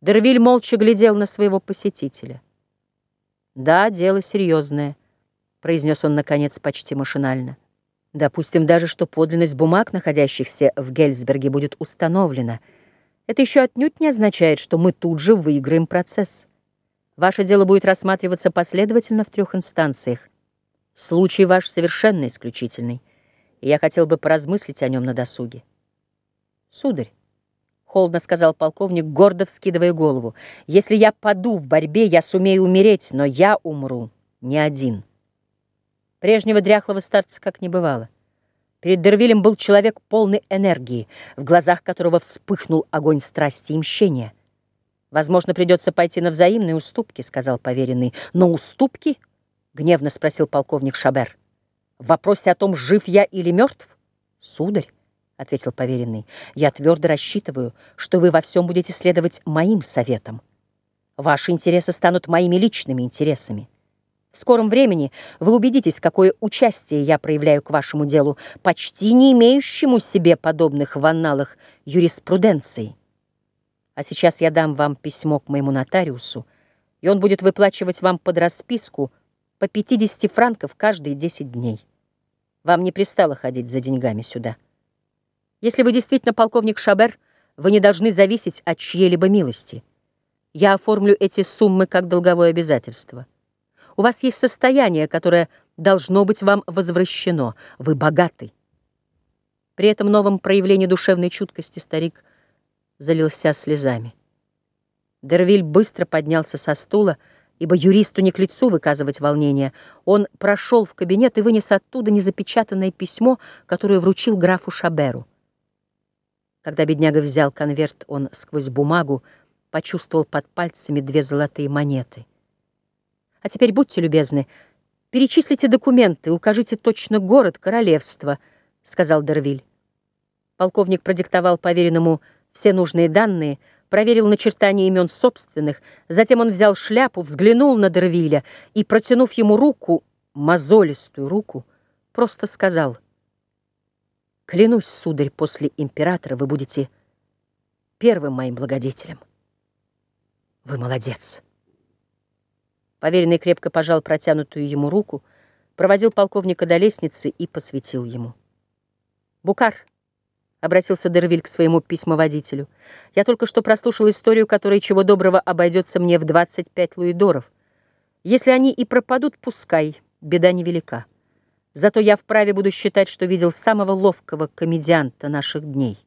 Дервиль молча глядел на своего посетителя. «Да, дело серьезное», — произнес он, наконец, почти машинально. «Допустим даже, что подлинность бумаг, находящихся в Гельсберге, будет установлена. Это еще отнюдь не означает, что мы тут же выиграем процесс. Ваше дело будет рассматриваться последовательно в трех инстанциях. Случай ваш совершенно исключительный, и я хотел бы поразмыслить о нем на досуге. Сударь, холодно сказал полковник, гордо вскидывая голову. «Если я паду в борьбе, я сумею умереть, но я умру не один». Прежнего дряхлого старца как не бывало. Перед Дервилем был человек полный энергии, в глазах которого вспыхнул огонь страсти и мщения. «Возможно, придется пойти на взаимные уступки», — сказал поверенный. «Но уступки?» — гневно спросил полковник Шабер. «В вопросе о том, жив я или мертв?» «Сударь, — ответил поверенный, — «я твердо рассчитываю, что вы во всем будете следовать моим советам. Ваши интересы станут моими личными интересами. В скором времени вы убедитесь, какое участие я проявляю к вашему делу, почти не имеющему себе подобных в анналах юриспруденции. А сейчас я дам вам письмо к моему нотариусу, и он будет выплачивать вам под расписку по 50 франков каждые 10 дней. Вам не пристало ходить за деньгами сюда». Если вы действительно полковник Шабер, вы не должны зависеть от чьей-либо милости. Я оформлю эти суммы как долговое обязательство. У вас есть состояние, которое должно быть вам возвращено. Вы богаты. При этом новом проявлении душевной чуткости старик залился слезами. Дервиль быстро поднялся со стула, ибо юристу не к лицу выказывать волнение. Он прошел в кабинет и вынес оттуда незапечатанное письмо, которое вручил графу Шаберу. Когда бедняга взял конверт, он сквозь бумагу почувствовал под пальцами две золотые монеты. «А теперь будьте любезны, перечислите документы, укажите точно город, королевство», — сказал Дервиль. Полковник продиктовал поверенному все нужные данные, проверил начертание имен собственных, затем он взял шляпу, взглянул на Дервиля и, протянув ему руку, мозолистую руку, просто сказал — Клянусь, сударь, после императора вы будете первым моим благодетелем. Вы молодец. Поверенный крепко пожал протянутую ему руку, проводил полковника до лестницы и посвятил ему. «Букар», — обратился Дервиль к своему письмоводителю, «я только что прослушал историю, которая чего доброго обойдется мне в 25 луидоров. Если они и пропадут, пускай, беда невелика». Зато я вправе буду считать, что видел самого ловкого комедианта наших дней.